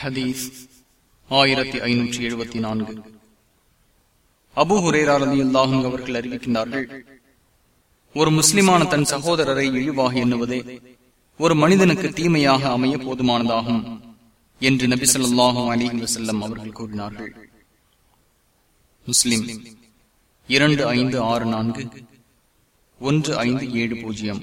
ஹதீஸ் ஆயிரத்தி ஐநூற்றி எழுபத்தி நான்கு. அபு ஹுரேராரதி அவர்கள் அறிவிக்கின்றார்கள் ஒரு முஸ்லிமான தன் சகோதரரை இழிவாக எண்ணுவதே ஒரு மனிதனுக்கு தீமையாக அமைய போதுமானதாகும் என்று நபி சொல்லாஹும் அலி வசல்லம் அவர்கள் கூறினார்கள். முஸ்லிம் இரண்டு ஐந்து ஆறு நான்கு ஒன்று ஐந்து ஏழு பூஜ்ஜியம்.